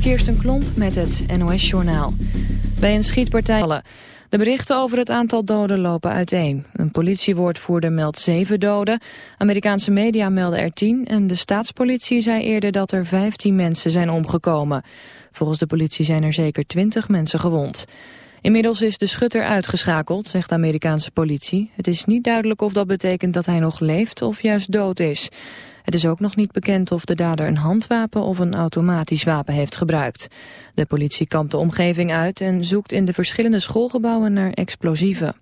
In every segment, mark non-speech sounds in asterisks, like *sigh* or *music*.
Kirsten Klomp met het NOS-journaal. Bij een schietpartij... De berichten over het aantal doden lopen uiteen. Een politiewoordvoerder meldt zeven doden. Amerikaanse media melden er tien. En de staatspolitie zei eerder dat er vijftien mensen zijn omgekomen. Volgens de politie zijn er zeker twintig mensen gewond. Inmiddels is de schutter uitgeschakeld, zegt de Amerikaanse politie. Het is niet duidelijk of dat betekent dat hij nog leeft of juist dood is. Het is ook nog niet bekend of de dader een handwapen of een automatisch wapen heeft gebruikt. De politie kampt de omgeving uit en zoekt in de verschillende schoolgebouwen naar explosieven.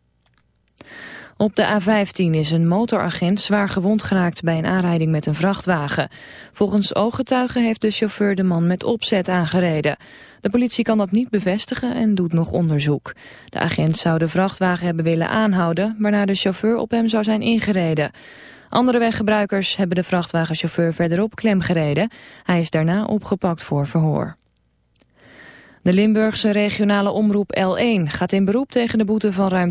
Op de A15 is een motoragent zwaar gewond geraakt bij een aanrijding met een vrachtwagen. Volgens ooggetuigen heeft de chauffeur de man met opzet aangereden. De politie kan dat niet bevestigen en doet nog onderzoek. De agent zou de vrachtwagen hebben willen aanhouden, waarna de chauffeur op hem zou zijn ingereden. Andere weggebruikers hebben de vrachtwagenchauffeur verderop klem gereden. Hij is daarna opgepakt voor verhoor. De Limburgse regionale omroep L1 gaat in beroep tegen de boete van ruim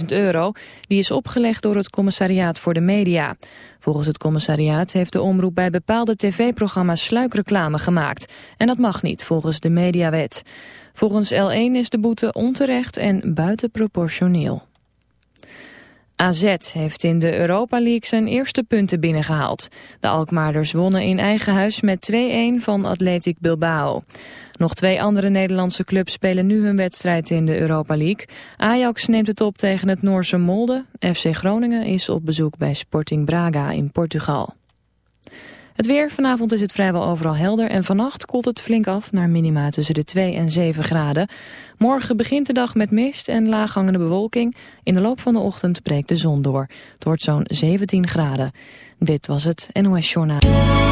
275.000 euro. Die is opgelegd door het commissariaat voor de media. Volgens het commissariaat heeft de omroep bij bepaalde tv-programma's sluikreclame gemaakt. En dat mag niet volgens de mediawet. Volgens L1 is de boete onterecht en buitenproportioneel. AZ heeft in de Europa League zijn eerste punten binnengehaald. De Alkmaarders wonnen in eigen huis met 2-1 van Athletic Bilbao. Nog twee andere Nederlandse clubs spelen nu hun wedstrijd in de Europa League. Ajax neemt het op tegen het Noorse Molde. FC Groningen is op bezoek bij Sporting Braga in Portugal. Het weer, vanavond is het vrijwel overal helder en vannacht koelt het flink af naar minima tussen de 2 en 7 graden. Morgen begint de dag met mist en laaghangende bewolking. In de loop van de ochtend breekt de zon door. Het wordt zo'n 17 graden. Dit was het NOS Journaal.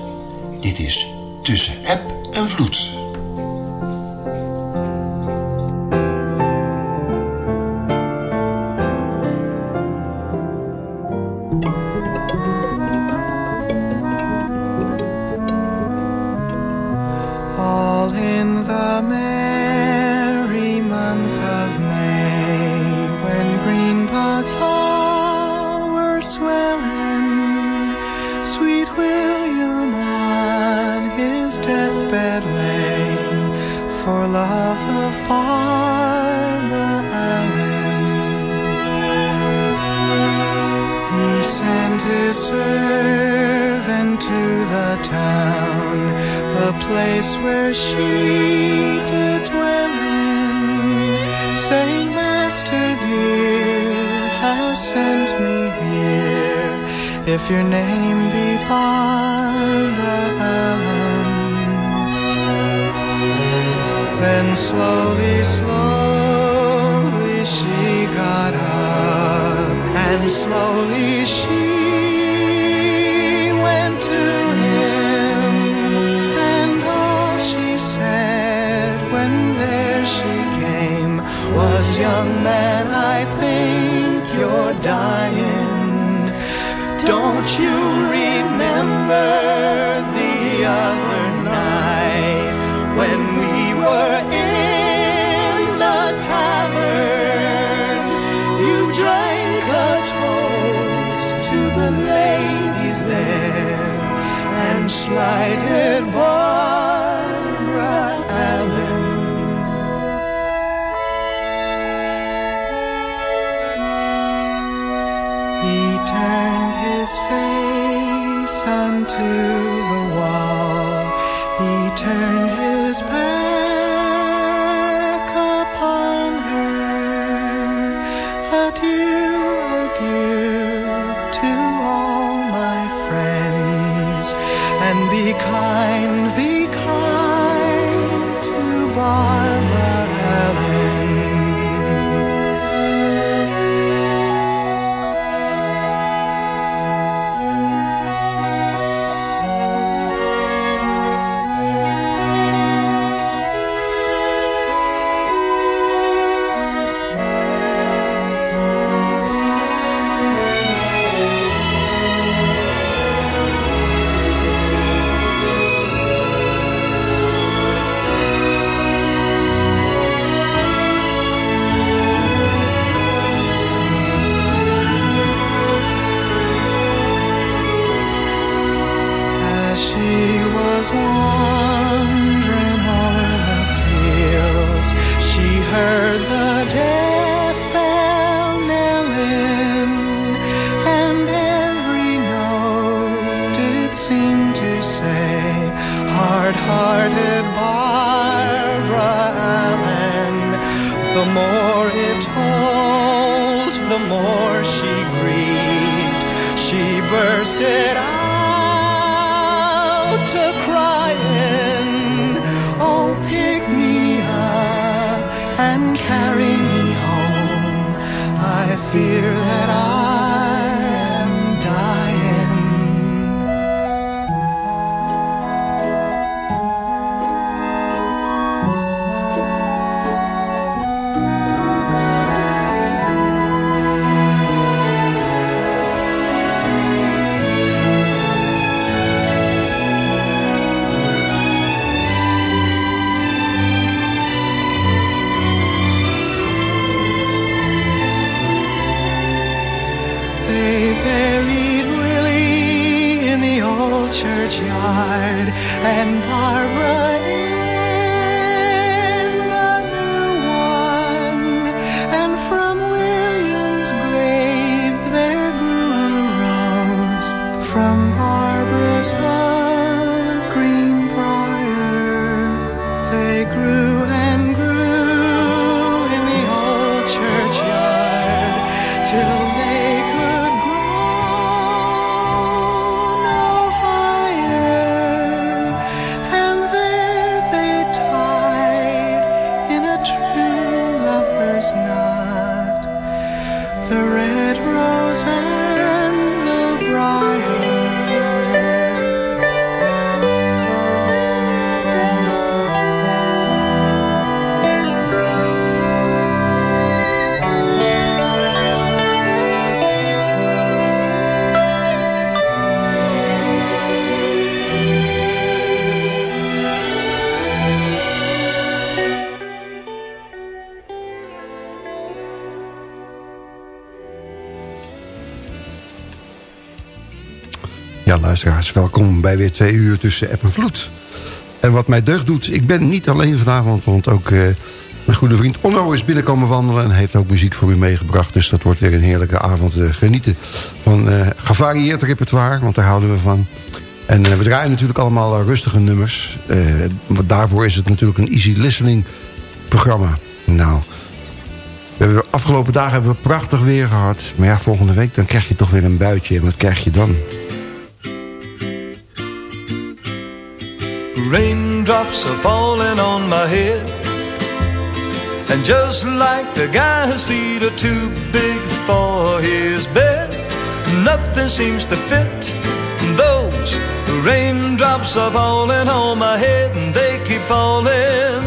Dit is Tussen App en Vloed. send me here. If your name be Barbara Then slowly, slowly she got up and slowly she went to him. And all she said when there she came was young luisteraars, welkom bij weer twee uur tussen app en vloed. En wat mij deugd doet, ik ben niet alleen vanavond... want ook eh, mijn goede vriend Onno is binnenkomen wandelen... en heeft ook muziek voor u meegebracht. Dus dat wordt weer een heerlijke avond uh, genieten van uh, gevarieerd repertoire... want daar houden we van. En we draaien natuurlijk allemaal rustige nummers. want daarvoor is het natuurlijk een easy listening programma. Nou, we hebben, de afgelopen dagen hebben we prachtig weer gehad. Maar ja, volgende week dan krijg je toch weer een buitje. En wat krijg je dan? Raindrops are falling on my head. And just like the guy whose feet are too big for his bed, nothing seems to fit. Those raindrops are falling on my head and they keep falling.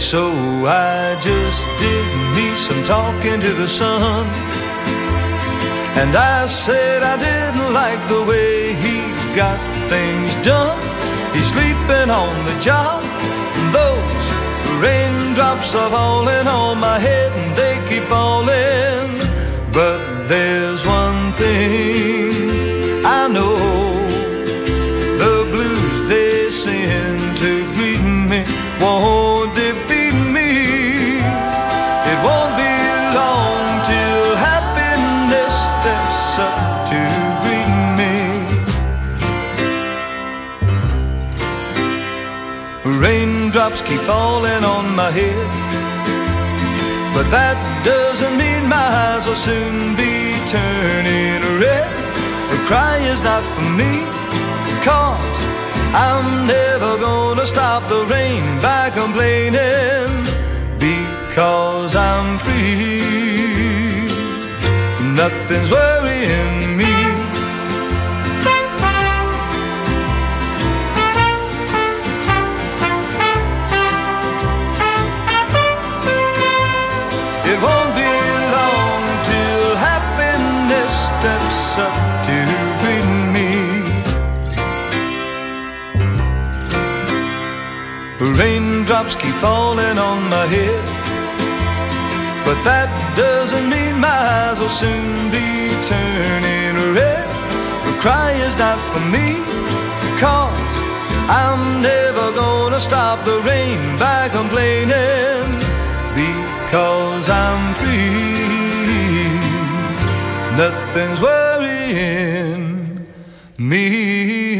So I just did me some talking to the sun. And I said I didn't like the way he got things done. Sleeping on the job. Those raindrops are falling on my head and they keep falling. But there's one thing head. But that doesn't mean my eyes will soon be turning red. The cry is not for me, cause I'm never gonna stop the rain by complaining. Because I'm free, nothing's worrying me. Raindrops keep falling on my head, but that doesn't mean my eyes will soon be turning red. The cry is not for me, cause I'm never gonna stop the rain by complaining because I'm free. Nothing's worrying me.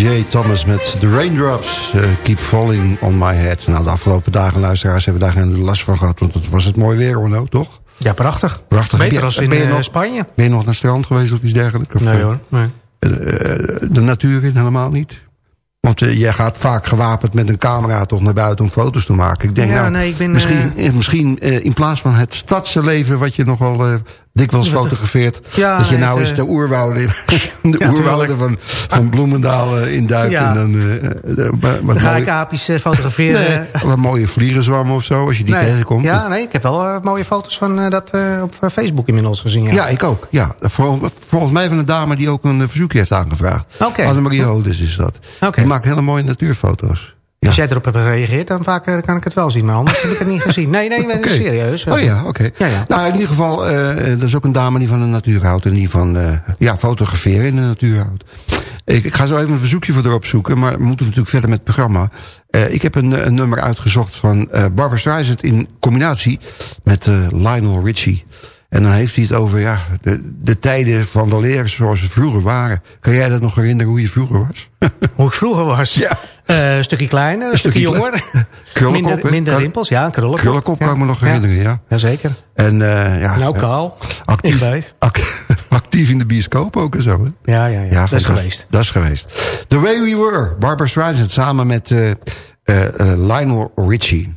DJ Thomas met The Raindrops. Uh, keep falling on my head. Nou, de afgelopen dagen, luisteraars, hebben we daar geen last van gehad. Want het was het mooi weer, hoor nou, toch? Ja, prachtig. Prachtig. Beter als in ben je nog, Spanje. Ben je nog naar het strand geweest of iets dergelijks? Of, nee hoor, nee. Uh, de natuur in helemaal niet? Want uh, jij gaat vaak gewapend met een camera toch naar buiten om foto's te maken. Ik denk ja, nou, nee, ik ben, misschien, uh, misschien uh, in plaats van het stadse leven wat je nogal dikwijls fotografeert. Ja, dat je nou het, eens de oerwouden, *laughs* de ja, oerwouden van, van Bloemendaal induikt. Ja. En dan, dan wat ga mooie, ik aapjes fotograferen. *laughs* Nee, wat mooie vliegenzwammen of zo, als je die nee. tegenkomt. Ja, nee, ik heb wel mooie foto's van dat op Facebook inmiddels gezien. Ja, ja ik ook. Ja. Volgens, volgens mij van een dame die ook een verzoekje heeft aangevraagd. Okay. Annemarie Hodes is dat. Okay. Die maakt hele mooie natuurfoto's. Ja. Als jij erop hebt gereageerd, dan vaak uh, kan ik het wel zien. Maar anders heb ik het niet gezien. Nee, nee, *laughs* okay. serieus. Oh ja, oké. Okay. Ja, ja. Nou, in ieder geval, uh, er is ook een dame die van de natuur houdt... en die van uh, ja, fotograferen in de natuur houdt. Ik, ik ga zo even een verzoekje voor erop zoeken... maar we moeten natuurlijk verder met het programma. ik heb een, een, nummer uitgezocht van Barbara Streisand... in combinatie met Lionel Richie. En dan heeft hij het over ja, de, de tijden van de leer zoals ze vroeger waren. Kan jij dat nog herinneren hoe je vroeger was? *laughs* Hoe ik vroeger was? Ja. Uh, een stukje kleiner, een, een stukje, stukje jonger. *laughs* Krullenkop, minder, minder rimpels, ja, een krullenkop. Krullenkop kan ik me nog herinneren, ja. Jazeker. En, uh, ja, nou, kaal. Actief, actief, *laughs* actief in de bioscoop ook en zo. Hè? Ja, ja, ja, ja. Dat is geweest. Dat is geweest. The Way We Were, Barbara Streisand samen met uh, Lionel Richie.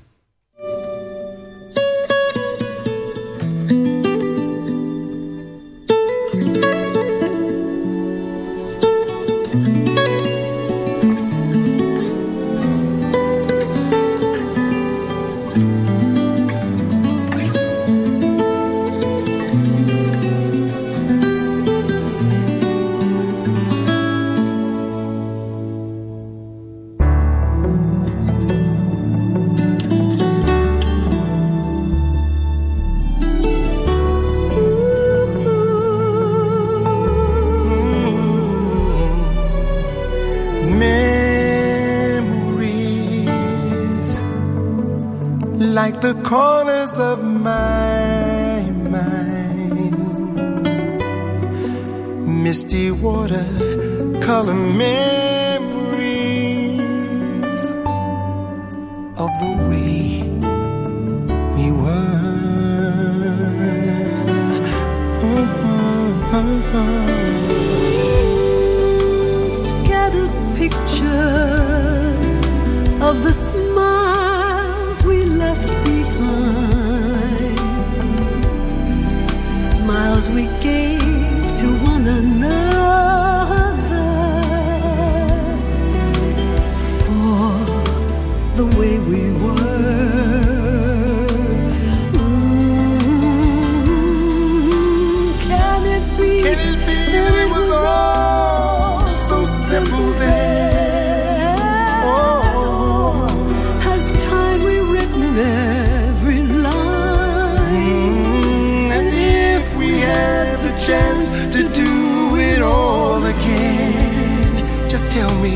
To do it all again, just tell me,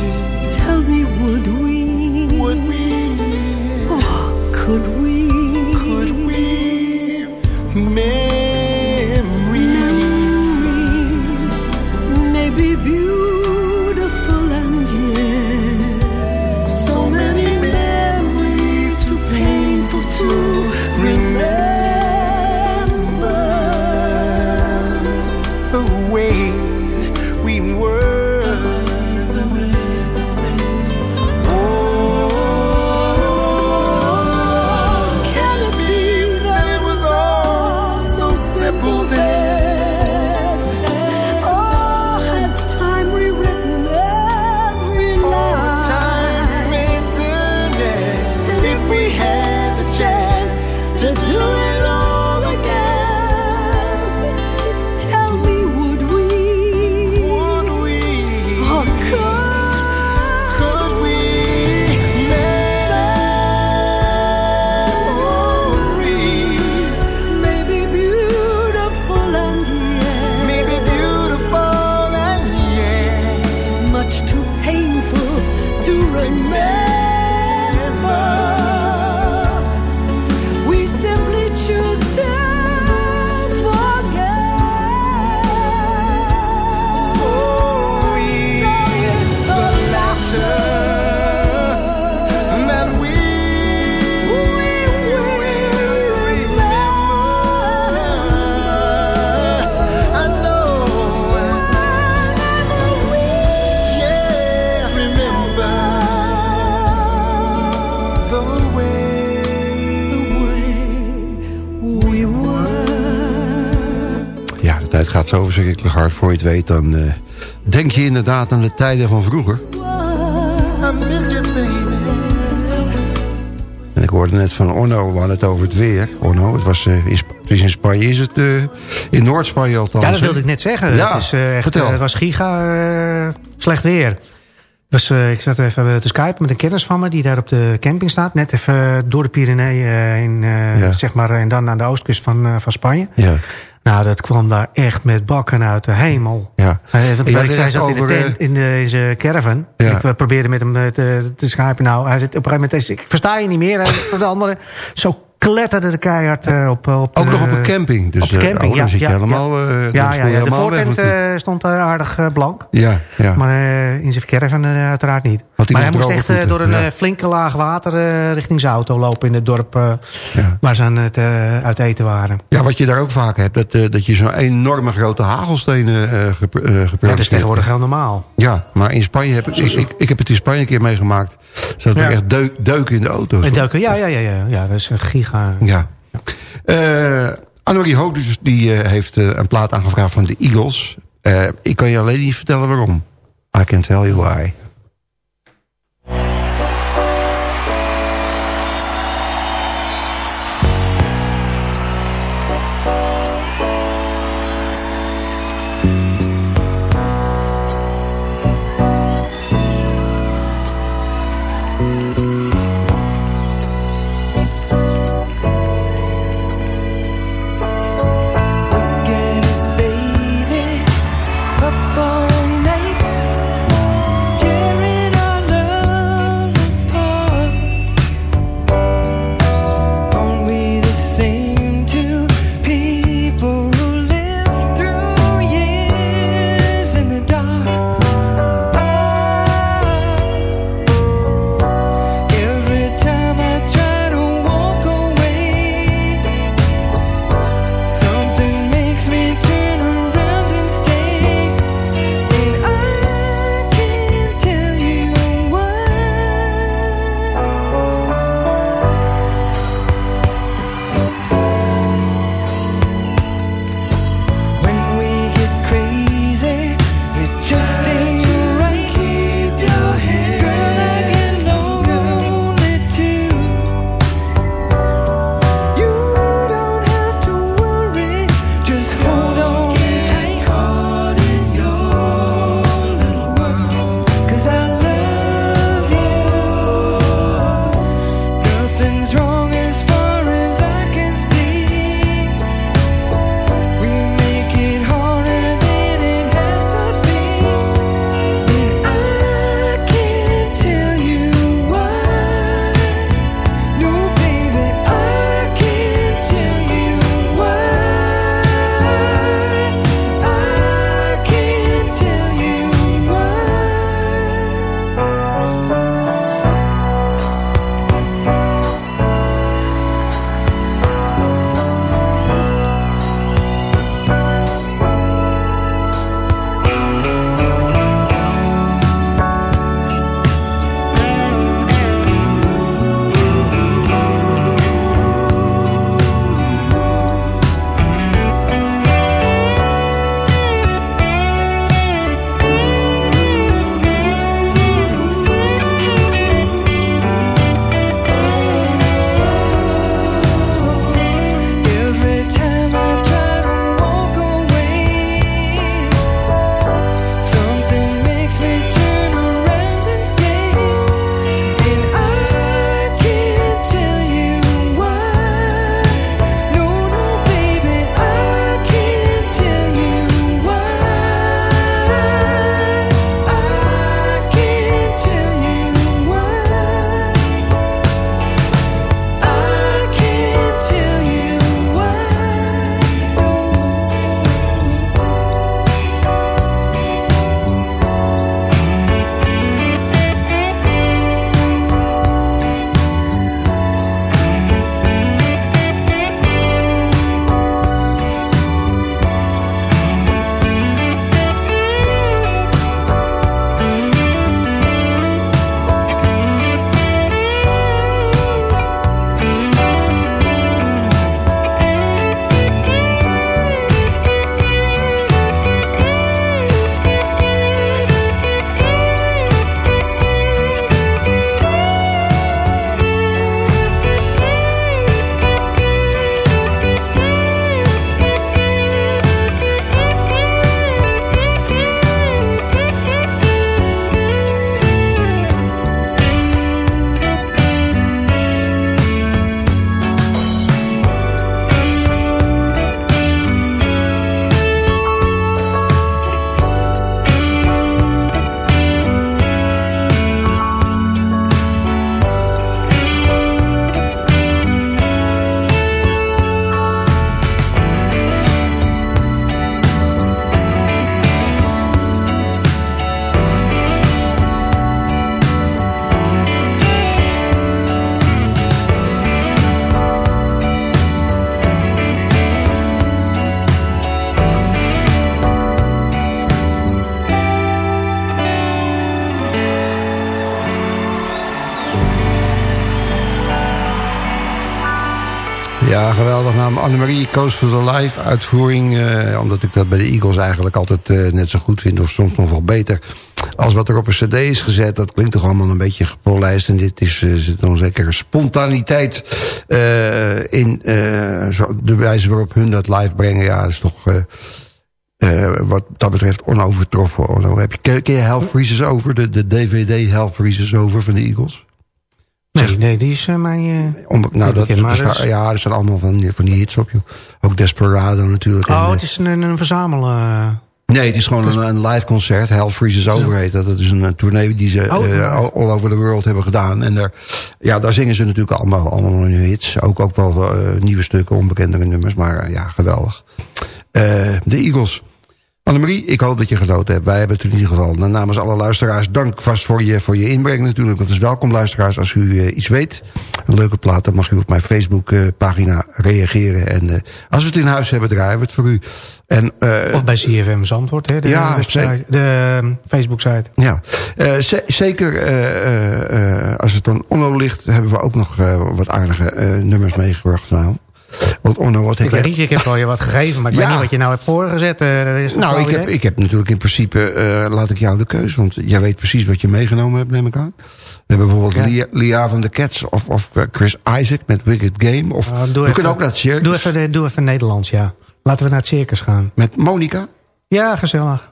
Tell me, would we? would we? Oh, could we? Gaat zo verschrikkelijk hard. Voor je het weet, dan eh, denk je inderdaad aan de tijden van vroeger. En ik hoorde net van Orno, we hadden het over het weer. Orno, het was, eh, in, Sp- het is in Spanje, is het eh, in Noord-Spanje althans. Ja, dat wilde ik net zeggen. Ja, het, is, eh, echt, vertel. het was giga eh, slecht weer. Dus, eh, ik zat even te skypen met een kennis van me... die daar op de camping staat. Net even door de Pyreneeën in, eh, Ja. zeg maar, en dan aan de oostkust van, eh, van Spanje. Ja, Nou, dat kwam daar echt met bakken uit de hemel. ja. Eh, want ik zei, zat in de over, eh, tent in, de, in zijn caravan. Ja. Ik eh, probeerde met hem te, te skypen. Nou, hij zit op een gegeven moment... Ik versta je niet meer. *coughs* De andere. Zo kletterde de keihard eh, op, op de, Ook nog op een camping. Dus op de eh, camping, oh, ja, zit je ja, helemaal... eh, Ja, ja, ja. De voortent eh, stond eh, aardig eh, blank. Ja, ja. Maar eh, in zijn caravan eh, uiteraard niet. Maar hij moest echt eh, door een eh, flinke laag water eh, richting zijn auto lopen in het dorp eh, waar ze aan het eh, uit eten waren. Ja, wat je daar ook vaak hebt, dat, eh, dat je zo'n enorme grote hagelstenen eh gep eh, geproduceerd dat is tegenwoordig heel normaal. Ja, maar in Spanje heb ik, ik, heb het in Spanje een keer meegemaakt. Zat er Ja. echt deuk, deuken in de auto's. Ja, ja, ja, ja, ja, dat is een giga. Ja. Eh Annemarie Hoogdus die eh, heeft eh, een plaat aangevraagd van de Eagles. Ik kan je alleen niet vertellen waarom. I can tell you why. Coast for the Life uitvoering. Eh, omdat ik dat bij de Eagles eigenlijk altijd eh, net zo goed vind. Of soms nog wel beter. Als wat er op een cd is gezet. Dat klinkt toch allemaal een beetje gepolijst. En dit is, zit dan zeker spontaniteit in. Zo, de wijze waarop hun dat live brengen. Ja, dat is toch... wat dat betreft onovertroffen. Ono. Heb je, ken je Hell Freezes Over? De, de DVD Hell Freezes Over van de Eagles? Nee, nee, die is uh, mij... Uh, Om, nou, dat, dat is, ja, er zijn allemaal van, van die hits op, joh. Ook Desperado natuurlijk. Oh, en, het is een, een verzamel... Uh, nee, het is gewoon een, een, live concert. Hell Freezes Over heet dat. Dat is een, een tournee die ze oh, all over the world hebben gedaan. En daar, ja, daar zingen ze natuurlijk allemaal, allemaal hun hits. Ook, ook wel nieuwe stukken, onbekendere nummers. Maar ja, geweldig. de Eagles. Annemarie, ik hoop dat je genoten hebt. Wij hebben het in ieder geval. namens alle luisteraars, dank vast voor je, voor je inbreng natuurlijk. Dat is welkom luisteraars als u uh, iets weet. Een leuke plaat, dan mag u op mijn Facebook uh, pagina reageren. En uh, als we het in huis hebben, draaien we het voor u. En, of bij CFM Zandvoort, hè? De, ja, website, de Facebook-site. Ja, zeker als het dan onno ligt... hebben we ook nog wat aardige nummers meegebracht vanavond. Want Onno, wat ik, weet ik heb al je wat gegeven, maar ik weet niet wat je nou hebt voorgezet. Uh, is nou, ik heb, ik heb natuurlijk in principe, uh, laat ik jou de keuze. Want jij weet precies wat je meegenomen hebt, neem ik aan. We hebben bijvoorbeeld ja. Lia, Lia, van de Cats of, of uh, Chris Isaac met Wicked Game. Of, uh, we even, kunnen ook naar het circus. Doe even, doe even Nederlands, ja. Laten we naar het circus gaan. Met Monica? Ja, gezellig.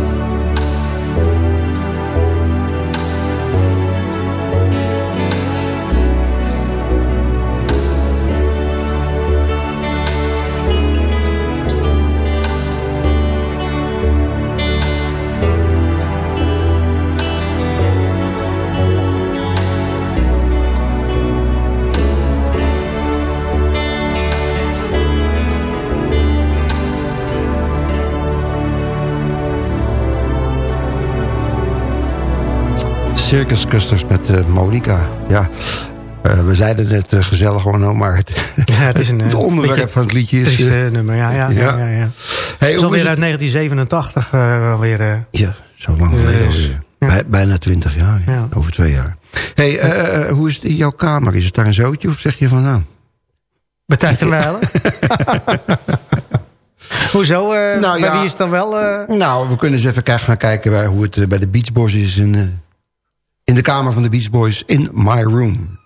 Circus Custers met uh, Monica. Ja, uh, we zeiden net uh, gezellig gewoon, maar het, *laughs* ja, het, is een, *laughs* het onderwerp van het liedje is... Het nummer, ja. ja, ja. ja, ja. Hey, het is alweer uit 1987 alweer... ja, zo lang geleden alweer. Bij, bijna 20 jaar, over twee jaar. Hey, hoe is het in jouw kamer? Is het daar een zootje of zeg je van nou... Bij tijd en? Hoezo? Uh, nou, bij ja, wie is het dan wel... Uh... Nou, we kunnen eens even gaan kijken bij hoe het uh, bij de Beach Boys is. In, in de kamer van de Beach Boys in My Room.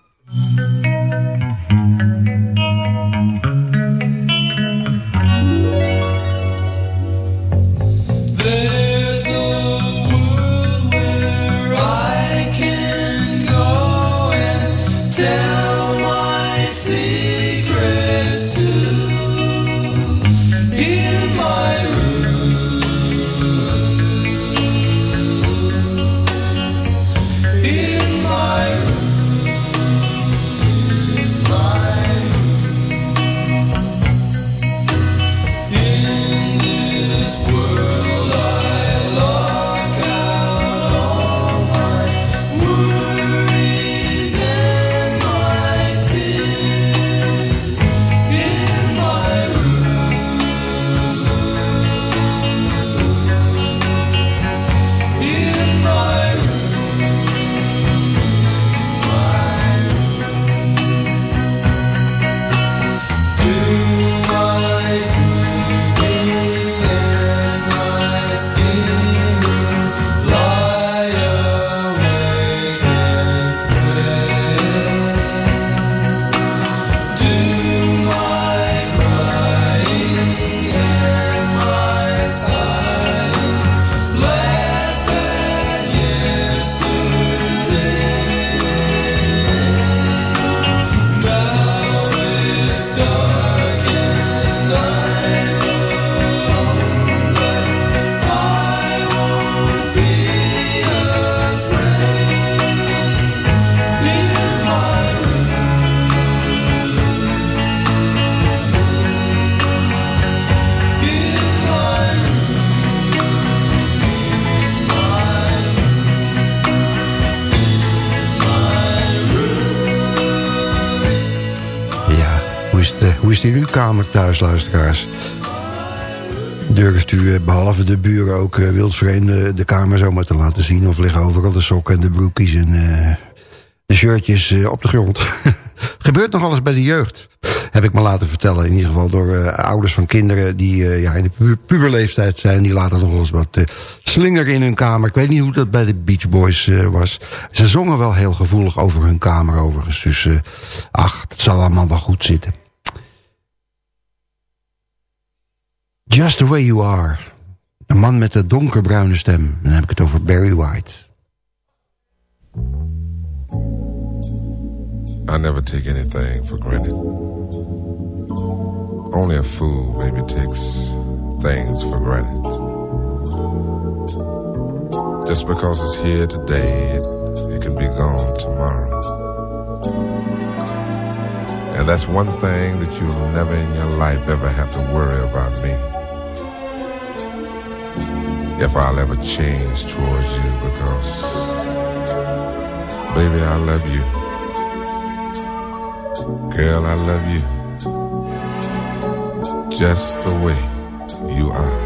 Kamer thuis, luisteraars? Durft u eh, behalve de buren ook uh, wildvreemden de kamer zomaar te laten zien? Of liggen overal de sokken en de broekjes en uh, de shirtjes uh, op de grond? *laughs* Gebeurt nog alles bij de jeugd. Heb ik me laten vertellen. In ieder geval door ouders van kinderen die ja, in de pu puberleeftijd zijn. Die laten nog wel eens wat slingeren in hun kamer. Ik weet niet hoe dat bij de Beach Boys was. Ze zongen wel heel gevoelig over hun kamer overigens. Dus ach, het zal allemaal wel goed zitten. Just the Way You Are. Een man met een donkerbruine stem. Dan heb ik het over Barry White. I never take anything for granted. Only a fool maybe takes things for granted. Just because it's here today, it, it can be gone tomorrow. And that's one thing that you'll never in your life ever have to worry about me if I'll ever change towards you because, baby, I love you. Girl, I love you just the way you are.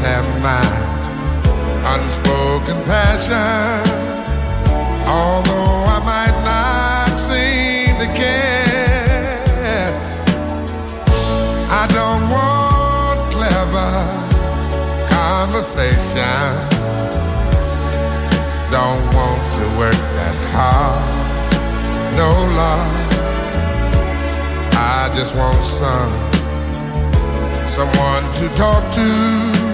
have my unspoken passion. Although I might not seem to care, I don't want clever conversation. Don't want to work that hard, no love. I just want some, someone to talk to.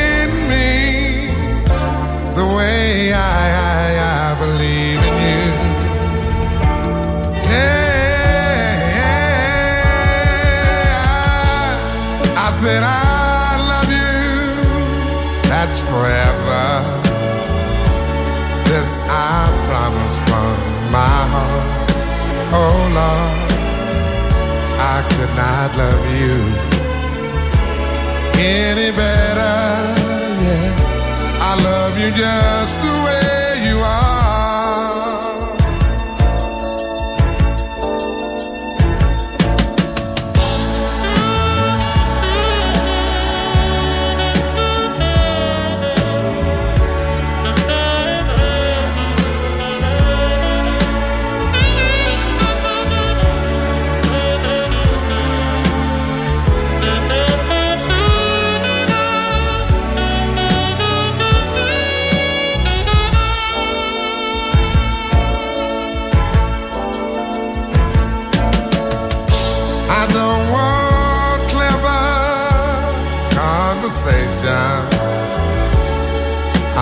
way I, I, I believe in you? Yeah, I said I love you. That's forever. This I promise from my heart. Oh Lord, I could not love you any better. I love you just the way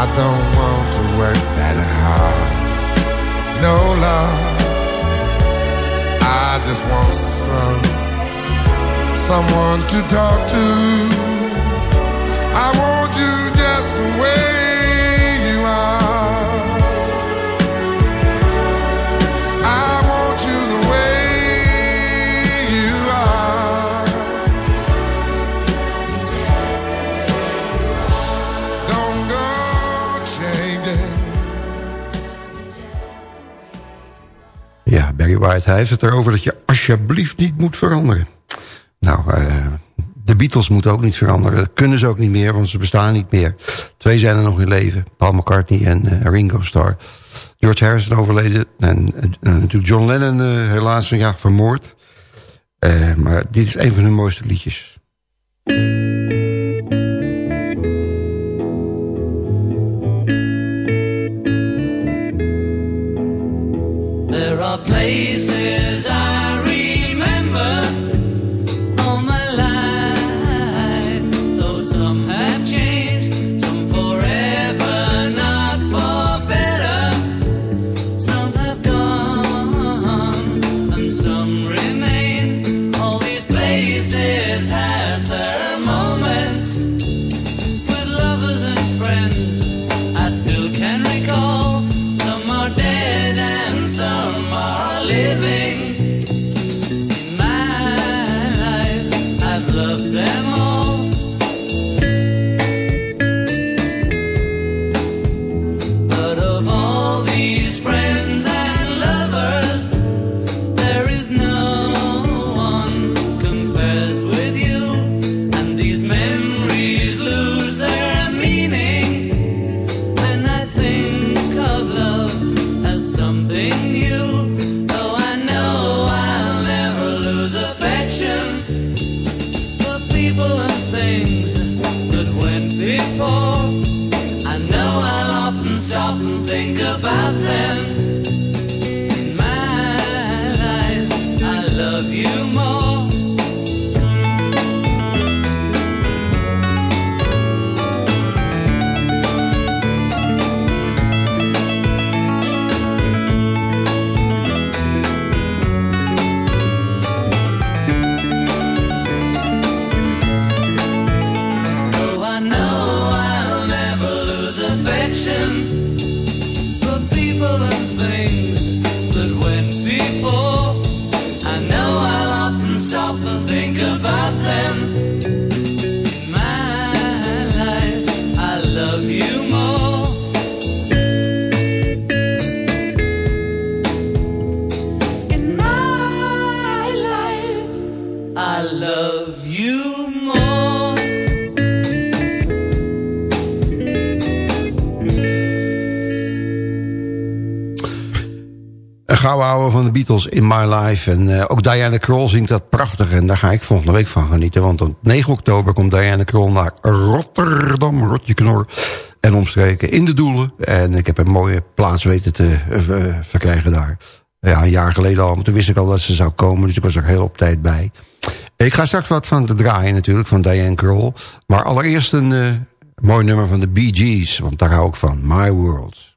I don't want to work that hard. No love. I just want some someone to talk to. I want you just the way White, hij heeft het erover dat je alsjeblieft niet moet veranderen. Nou, eh, de Beatles moeten ook niet veranderen. Dat kunnen ze ook niet meer, want ze bestaan niet meer. Twee zijn er nog in leven. Paul McCartney en eh, Ringo Starr. George Harrison overleden. En eh, natuurlijk John Lennon helaas ja, vermoord. Maar dit is een van hun mooiste liedjes. Van de Beatles in My Life. En eh, ook Diana Kroll zingt dat prachtig. En daar ga ik volgende week van genieten. Want op 9 oktober komt Diana Kroll naar Rotterdam. Rotje knor. En omstreken in de Doelen. En ik heb een mooie plaats weten te eh, verkrijgen daar. Ja, een jaar geleden al. Want toen wist ik al dat ze zou komen. Dus ik was er heel op tijd bij. Ik ga straks wat van de draaien natuurlijk. Van Diana Kroll. Maar allereerst een eh, mooi nummer van de Bee Gees. Want daar hou ik van. My World.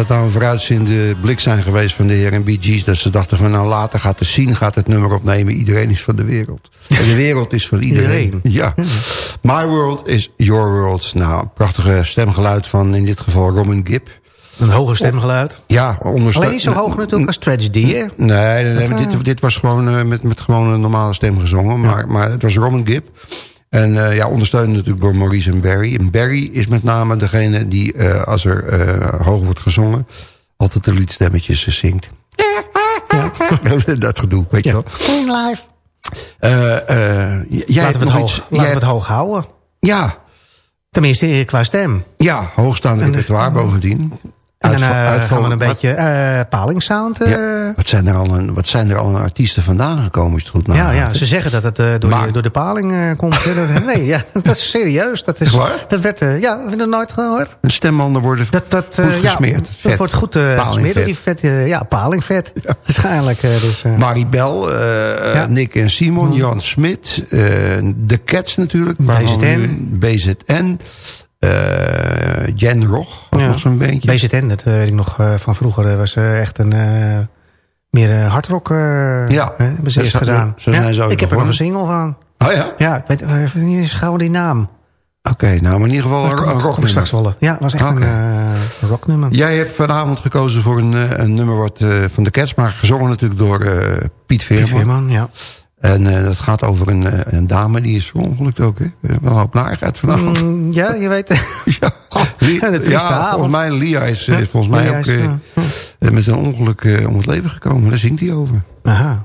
Dat nou een vooruitziende blik zijn geweest van de heer en Bee Gees... dat ze dachten van nou later gaat de scene gaat het nummer opnemen... iedereen is van de wereld. En de wereld is van iedereen. *laughs* Ja. My world is your world. Nou, prachtige stemgeluid van in dit geval Robin Gibb. Een hoger stemgeluid. Ja, ondersteun... Alleen niet zo hoog natuurlijk als Tragedy, hè? Nee, nee, nee, Dat, dit, eh, dit was gewoon eh, met, met gewoon een normale stem gezongen. Maar, maar het was Robin Gibb. En eh, ja, ondersteund natuurlijk door Maurice en Barry. En Barry is met name degene die, eh, als er eh, hoog wordt gezongen... altijd de liedstemmetjes zingt. *laughs* dat gedoe, weet je wel. Sing live. Eh, eh, jij Laten, we het, hoog, iets- laten jij we het hoog houden. Ja, Tenminste, eh, qua stem. ja, hoogstaande En dus- repertoire bovendien. En dan gaan we een beetje eh palingsound. eh, Ja, wat, zijn er al een, wat zijn er al een artiesten vandaan gekomen, is het goed ja, nagaan? ja, ze zeggen dat het door, Maar- de, door de paling komt. Dat, *laughs* nee, ja, *laughs* dat is serieus. Dat, is, dat werd, ja, heb je dat nooit gehoord? Een worden Dat, dat, goed ja, gesmeerd. dat Vet. wordt goed gesmeerd die vet. ja, palingvet. Waarschijnlijk. dus, Maribel, Ja. Nick en Simon, Jan Smit, de Cats natuurlijk. BZN. BZN. Eh Jen Rog, ook Ja. nog zo'n beetje. BZN, dat weet ik nog eh, van vroeger. Was eh, echt een eh, meer eh, hardrock. eh, Ja. hebben ze eerst gedaan. zo zijn ze ook ik heb er nog een single van. Oh ja? Ja, ik weet eh, niet eens gauw die naam. Oké, nou maar in ieder geval een, kom ik rocknummer. straks wel. Ja, het was echt een eh, rocknummer. Jij hebt vanavond gekozen voor een, eh, een nummer wat, eh, van de Cats, maar gezongen natuurlijk door eh, Piet Veerman. Piet Veerman, ja. En eh, dat gaat over een, eh, een dame, die is verongelukt ook. Hè? We hebben wel een hoop narigheid vanavond. Mm, ja, je weet. *laughs* ja, Lia- de ja, volgens mij, Lia is, eh, Ja, volgens mij Lia ook is, eh, ja. eh, met een ongeluk eh, om het leven gekomen. Daar zingt hij over. Aha.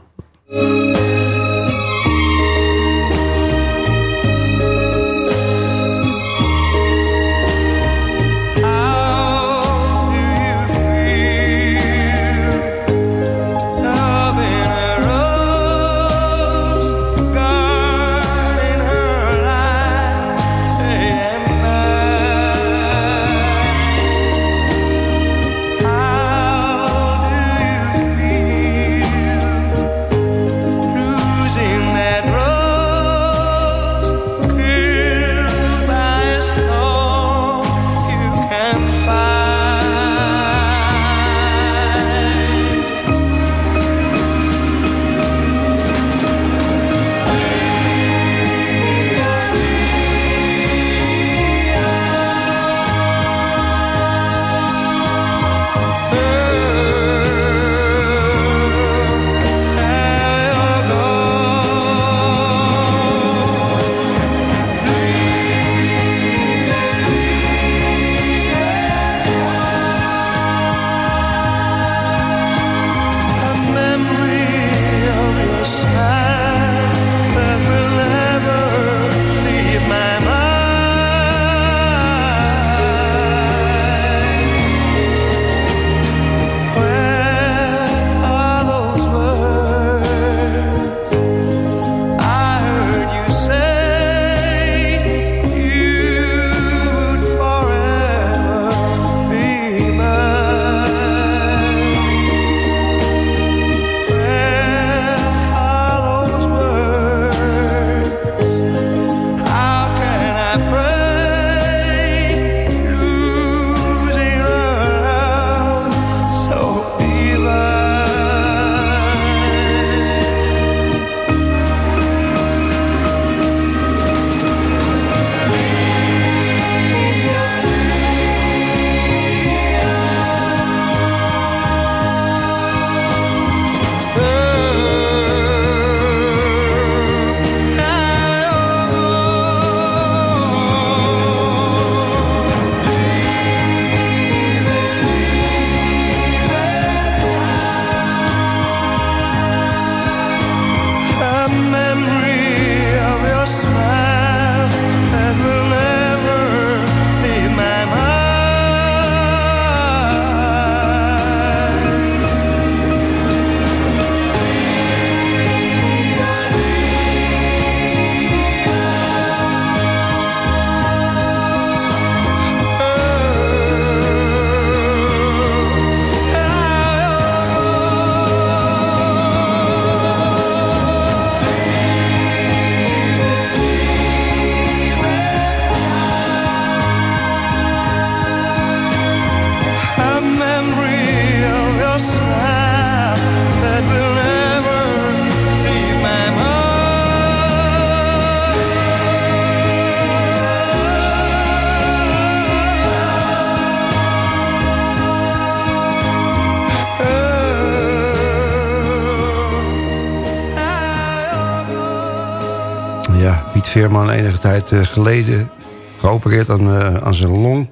Veerman enige tijd eh, geleden geopereerd aan, eh, aan zijn long.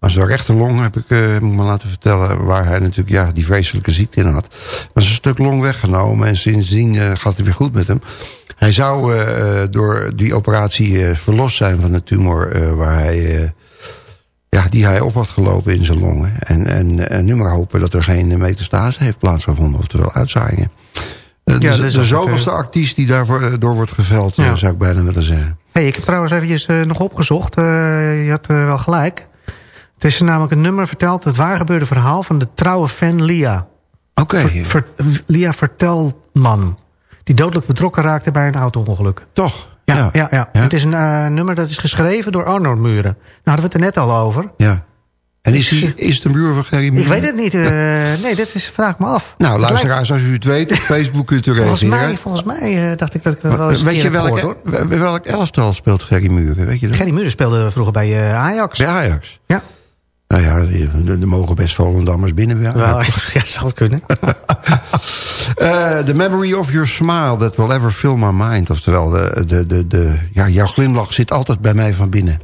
Aan zijn rechterlong heb ik, eh, ik me laten vertellen... waar hij natuurlijk ja, die vreselijke ziekte in had. Is een stuk long weggenomen en sindsdien gaat het weer goed met hem. Hij zou eh, door die operatie eh, verlost zijn van de tumor... eh, waar hij, ja, die hij op had gelopen in zijn longen. En, en, en nu maar hopen dat er geen metastase heeft plaatsgevonden... oftewel uitzaaiingen. Eh, Ja, de dat is de ook zoveelste artiest die daarvoor eh, door wordt geveld... eh, Ja. zou ik bijna willen zeggen. Hey, ik heb trouwens eventjes eh, nog opgezocht. Eh, je had eh, wel gelijk. Het is namelijk een nummer verteld... het waargebeurde verhaal van de trouwe fan Lia. Oké. Ver- ver- Lia Vertelman. Die dodelijk betrokken raakte bij een auto-ongeluk. Toch? Ja, ja. Ja. ja, Het is een eh, nummer dat is geschreven door Arnold Muren. Nou hadden we het er net al over. Ja. En is, hij, is het een buur van Gerry Ik Muren? weet het niet. eh, nee, dit is, vraag ik me af. Nou, luisteraars, als u het weet, op Facebook kunt u volgens reageren. mij, volgens mij eh, dacht ik dat ik dat wel eens een weet je welk, gehoord, hoor. welk elftal speelt Gerry Muren? Weet je dat? Gerry Muren speelde vroeger bij eh, Ajax. Bij Ajax? Ja. Nou ja, er mogen best Volendammers binnen bij Wel, Ajax. *laughs* ja, zou kunnen. *laughs* The memory of your smile that will ever fill my mind. Oftewel, de, de, de, de, ja, jouw glimlach zit altijd bij mij van binnen.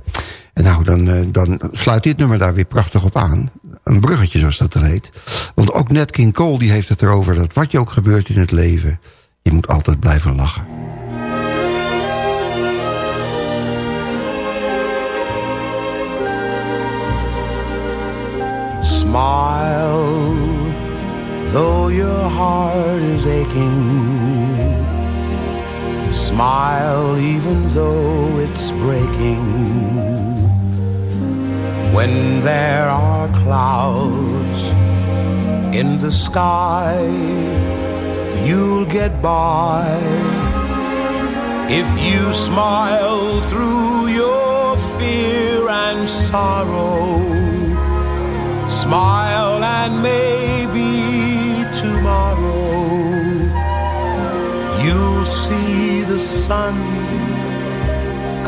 En nou, dan, eh, dan sluit dit nummer daar weer prachtig op aan. Een bruggetje, zoals dat dan heet. Want ook Nat King Cole die heeft het erover... dat wat je ook gebeurt in het leven... je moet altijd blijven lachen. Smile, though your heart is aching. Smile, even though it's breaking. When there are clouds in the sky, you'll get by. If you smile through your fear and sorrow. Smile and maybe tomorrow you'll see the sun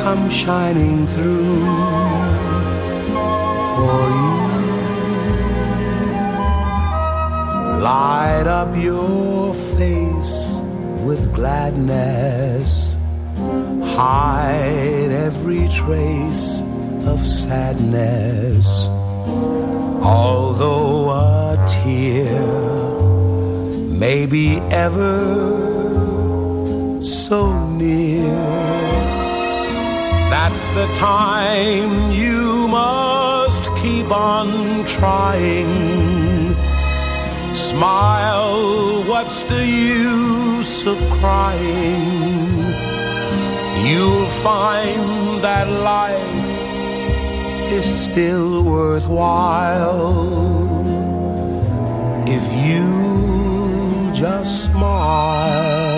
come shining through for you. Light up your face with gladness, hide every trace of sadness. Although a tear may be ever so near, that's the time you must keep on trying. Smile, what's the use of crying? You'll find that life is still worthwhile if you just smile.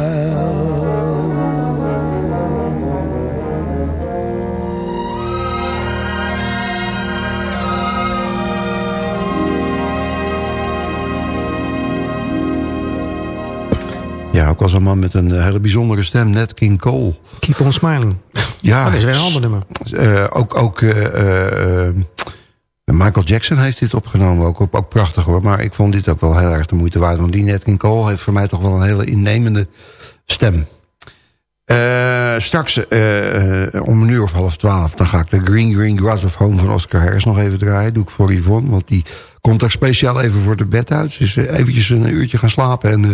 Als een man met een eh, hele bijzondere stem, net King Cole. Keep on smiling. Ja, Oh, dat is weer een ander nummer. Eh, ook ook eh, Michael Jackson heeft dit opgenomen. Ook, ook prachtig hoor. Maar ik vond dit ook wel heel erg de moeite waard. Want die Nat King Cole heeft voor mij toch wel een hele innemende stem. Straks om een uur of half twaalf... dan ga ik de Green Green Grass of Home van Oscar Harris nog even draaien. Doe ik voor Yvonne, want die komt er speciaal even voor de bed uit. Dus eventjes een uurtje gaan slapen. En,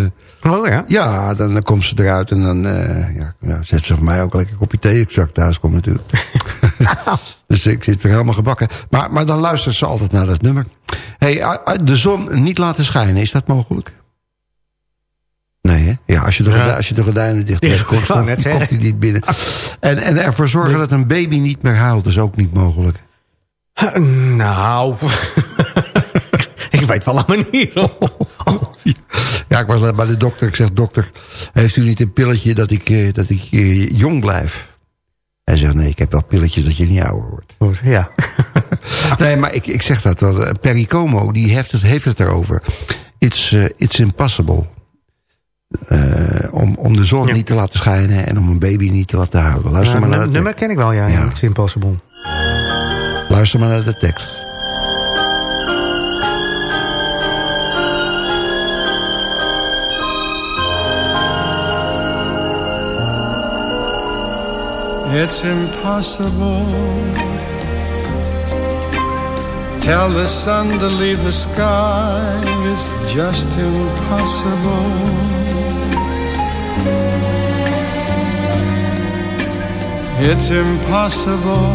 eh, Oh ja? ja, dan, dan komt ze eruit en dan eh, ja, ja, zet ze voor mij ook lekker een kopje thee. Ik zag thuis kom natuurlijk. *laughs* *laughs* dus ik zit weer helemaal gebakken. Maar, maar dan luistert ze altijd naar dat nummer. Hey, de zon niet laten schijnen, is dat mogelijk? Nee, hè? Ja, als je de, Ja. als je de gordijnen dicht hebt, komt, net komt hij niet binnen. *laughs* En, en ervoor zorgen dat een baby niet meer huilt, is ook niet mogelijk. Nou, weet wel een manier. *laughs* Ja, ik was net bij de dokter. Ik zeg, dokter, heeft u niet een pilletje dat ik, eh, dat ik eh, jong blijf? Hij zegt, nee, ik heb wel pilletjes dat je niet ouder wordt. Goed, ja. *laughs* Nee, maar ik, ik zeg dat wel. Eh, Perry Como, die heeft het, heeft het erover. It's, it's impossible. Eh, om, om de zon Ja. niet te laten schijnen en om een baby niet te laten huilen. Luister Ja, maar naar nummer ken ik wel, ja. Ja. ja. It's impossible. Luister maar naar de tekst. It's impossible. Tell the sun to leave the sky. It's just impossible. It's impossible.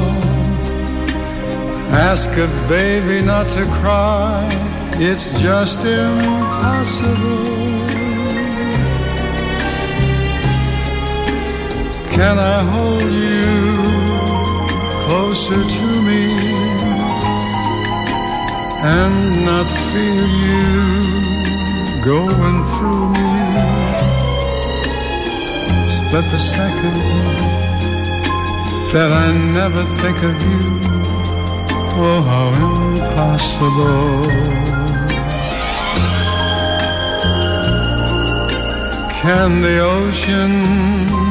Ask a baby not to cry. It's just impossible. Can I hold you closer to me and not feel you going through me? Split the second that I never think of you. Oh, how impossible. Can the ocean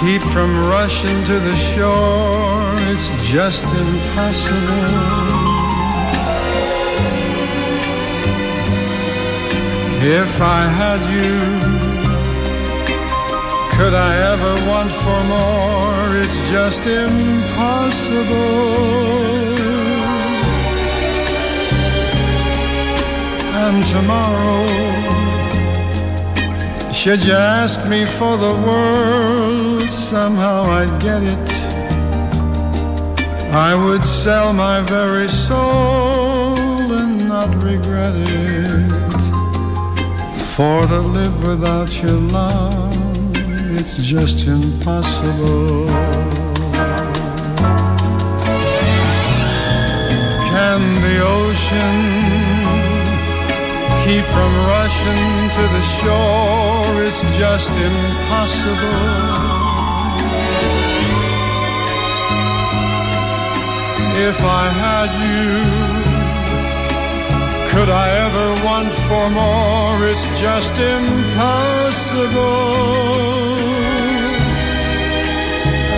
keep from rushing to the shore. It's just impossible. If I had you, could I ever want for more? It's just impossible. And tomorrow, should you ask me for the world, somehow I'd get it. I would sell my very soul and not regret it. For to live without your love, it's just impossible. Can the ocean keep from rushing to the shore is just impossible. If I had you, could I ever want for more? It's just impossible.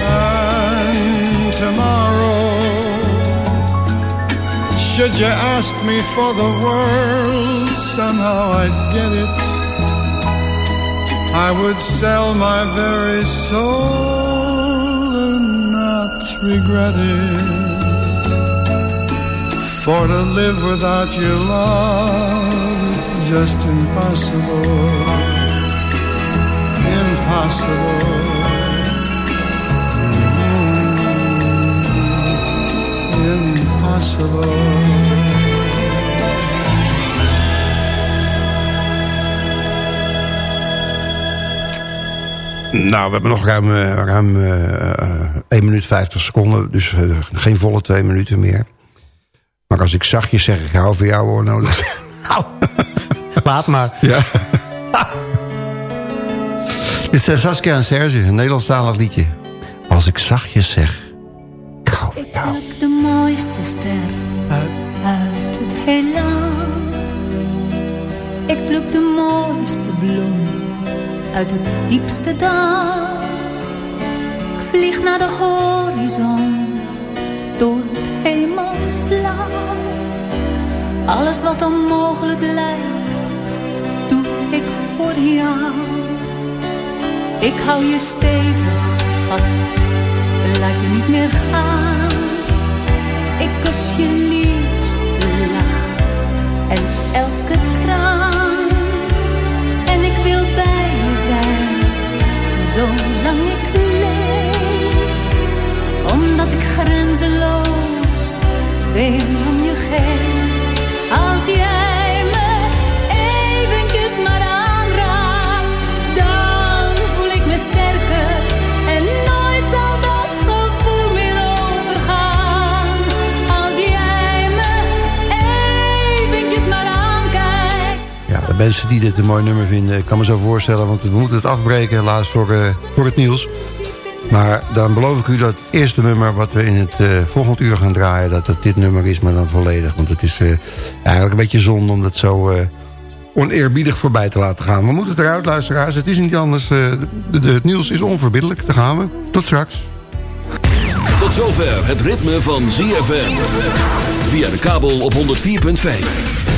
And tomorrow, should you ask me for the world, somehow I'd get it. I would sell my very soul and not regret it. For to live without your love is just impossible. Impossible. Mm, Impossible. Nou, we hebben nog ruim, eh, ruim eh, eh, 1 minuut 50 seconden. Dus eh, geen volle 2 minuten meer. Maar als ik zachtjes zeg, ik hou van jou hoor nodig. *laughs* Laat maar. Ja. *laughs* Dit is eh, Saskia en Serge, een Nederlandstalig liedje. Als ik zachtjes zeg, ik hou van jou. Mooiste ster uit, uit het heelal. Ik pluk de mooiste bloem uit het diepste dal. Ik vlieg naar de horizon door het hemelsblauw. Alles wat onmogelijk lijkt, doe ik voor jou. Ik hou je stevig vast, laat je niet meer gaan. Ik kus je liefste lach en elke traan. En ik wil bij je zijn, zolang ik leef. Omdat ik grenzeloos veel om je geef. Mensen die dit een mooi nummer vinden. Ik kan me zo voorstellen, want we moeten het afbreken helaas voor, uh, voor het nieuws. Maar dan beloof ik u dat het eerste nummer wat we in het uh, volgend uur gaan draaien... dat het dit nummer is, maar dan volledig. Want het is uh, eigenlijk een beetje zonde om dat zo oneerbiedig voorbij te laten gaan. We moeten het eruit, luisteraars. Het is niet anders. De, de, het nieuws is onverbiddelijk. Daar gaan we. Tot straks. Tot zover het ritme van ZFM. Via de kabel op 104.5.